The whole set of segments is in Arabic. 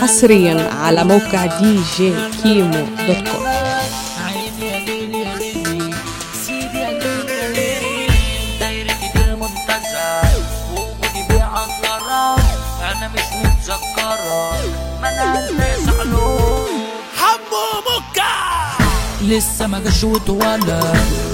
حصريا على موقع دي جي كيمو دوت كوم. يا يا يا يا أنا مش متذكره ما أنا حمو لسه ما جاش ولا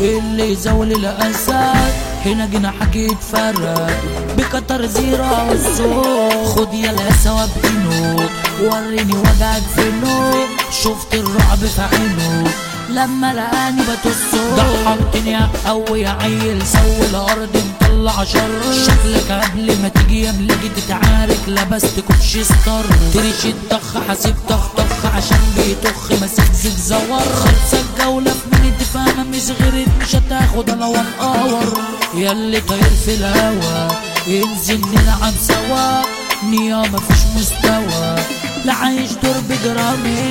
اللي يزول الاسد هنا جناحك يتفرق بكتر زيرة والصوت خد يلا سوا بإنه وريني وجعك فينه شفت الرعب في عينه. لما لقاني بتصه ضحكتني يا قوي يا عيل. سوي الأرض مطلع شر. شكلك قبل ما تيجي يا مليجي تتعارك. لبست كوتشي ستار. تريش الضخ حاسب طخ طخ. عشان بيطخ ماسك زيك زور خلصة الجولة في مين تفهمها مش غيرت مش هتاخد أنا وانقور ياللي طاير في الهوا. انزل نلعب سوا. نيا مفيش مستوى. لا عايش دور بجرامي.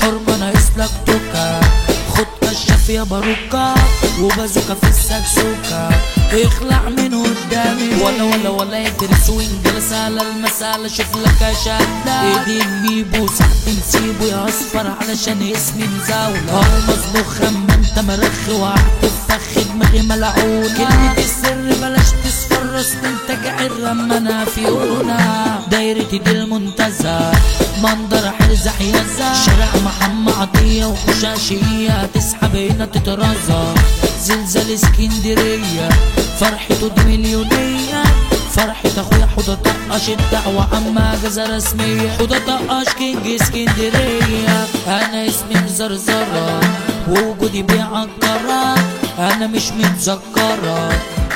حرمة ناقص لك توكا. خد كشاف يا باروكا. وبازوكا في السكسوكا اخلع من قدامي. ولا ولا ولا يدرس وانجلس على المسألة شوف لك شدة ايدي نجيبه سحب نسيبه يا أصفر علشان اسمي مزاولة. ارمز مخ اما انت مرخ وقعت فخ دماغي ملعون كلمة السر بلاش لما أنا في هنا دايرتي دي المنتزه. منظر حرزة حيازة شارع محمد عطية وحشاشية تسحب هنا تترازى زلزال اسكندرية. فرحته دي مليونية. فرحة أخويا حوضة طقش الدعوة. عما اجازة رسمية. حوضة طقش كينج اسكندرية. أنا اسمي مزرزرة. ووجودي بيعكرة أنا مش متذكرة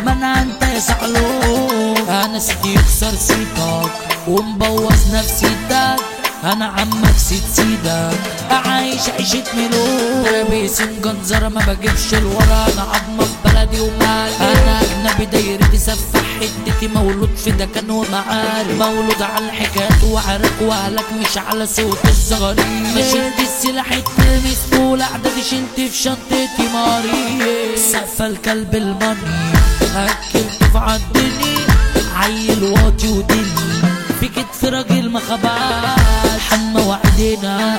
أنا انت سعلوك أنا سيدي يكسر سيتك ومبوظ نفسيتك أنا عمك سيد سيدك عايش عيشة ملوك. ترابيس مجنزرة ما بجيبش الورا. أنا عظمة في بلدي ومالي. أنا أجنبي دايرتي سفح حدتي مولود في دكان ومعارف مولود على الحكايات وعرك واهلك مش على صوت الزغاريد ما شلت السلاح اتلمس طول اعدادي شلت في شنطتي ماري. سقف الكلب الماني اكلت في عدني عيل واطي ودني في كتف راجل ما خباش. حمى وعدنا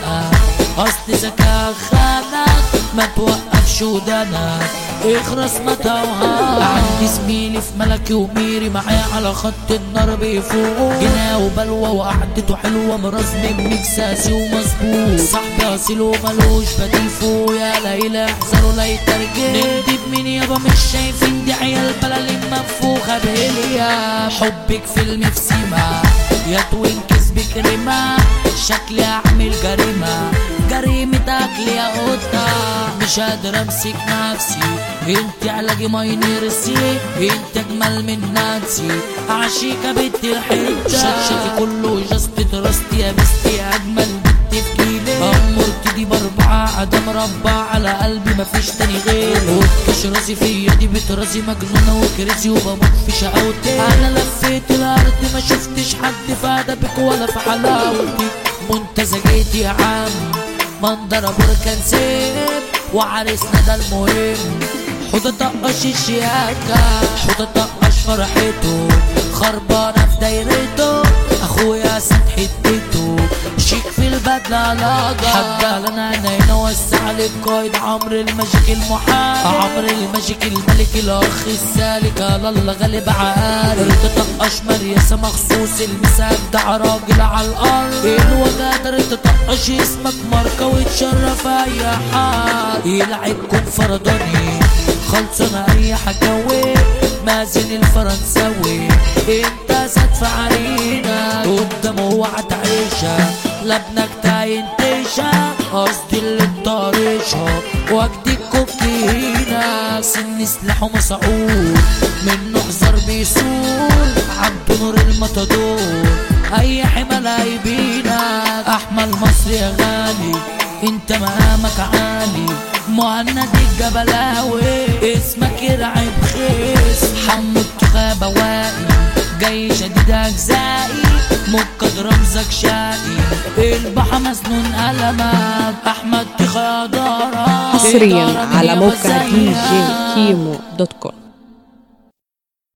أصل ذكاء خانك ما توقفش ودانك. اخرس ما توهاش عندي زميلي في ملكي وميري معايا على خط النار بيفوق. جناه وبلوى وقعدته حلوة مرزم مكساسي ومظبوط. صاحبي أصيل وملوش بديل فوق. يا ليلى احذروا لا يترجم. نكدب مين يابا؟ مش شايفين. دي عيال بلالين منفوخة بهليا حبك فيلم في سيما يا توينكس بكريمة شكلي أعمل جريمة. جريمة اكل يا قطة. مش قادر امسك نفسي انت علاجي ماينيرسي انت أجمل من نانسي. عشيكة بنت الحتة شكشكي كله جاست تراستي يا بستي. أجمل بنت في جيلي. امورتي دي بأربعة. عدا مربع على قلبي مفيش تاني غيري وتكش راسي فيا دي بترازي مجنونة وكريزي وبموت في شقاوتي. أنا لفيت الأرض ما شفتش حد. في ادبك ولا في حلاوتك منتزه جيت يا عم. منظر بركان سيب وعرسنا ده المهم. حوضة طقش الشياكة حوضة طقش فرحته. خربانة في دايرته أخويا سد حتته شيك في البدلة لاجة حتى لنا هنا وسع للقايد عمرو الماجيك المحارب عمرو الماجيك الملك الأخ السالك. الله غالب عارف رد طقش مريسة مخصوص المساك ده راجل على الأرض. الوجع تطقش اسمك. ماركة وتشرف أي حد يلعبكم فرداني خلصنا أي حكاوي. مازن الفرنساوي. إنت صدف علينا قدام تعيشها لابنك تاينتيشا قصدي اللي طارشها وجدي الكوكينا سن سلاحه مسعود منه حذر بيسول عبد نور المطادور أي حمل هيبينك أحمل مصري يا غالي. انت مقامك عالي. مهند الجبلاوي اسمك يرعب خيس حمو التخابة واقي جاي شديد أجزائي. مكد رمزك شقي البحر مسنون قلمك أحمد تخادرة حصريا على موقع دي جي كيمو دوت كوم.